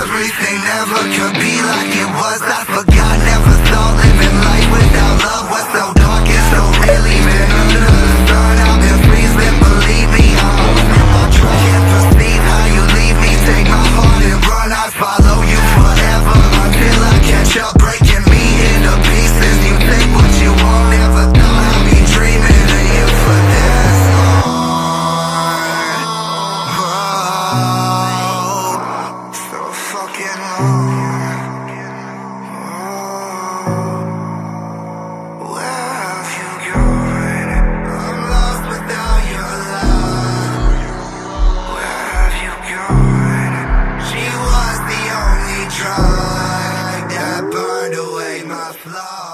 Everything never could be like it was. I forgot, never thought living life without love. Was so dark and so real Even under the sun I've been freezing, believe me I'm I'll try and perceive how you leave me. Take my heart and run, I follow Love.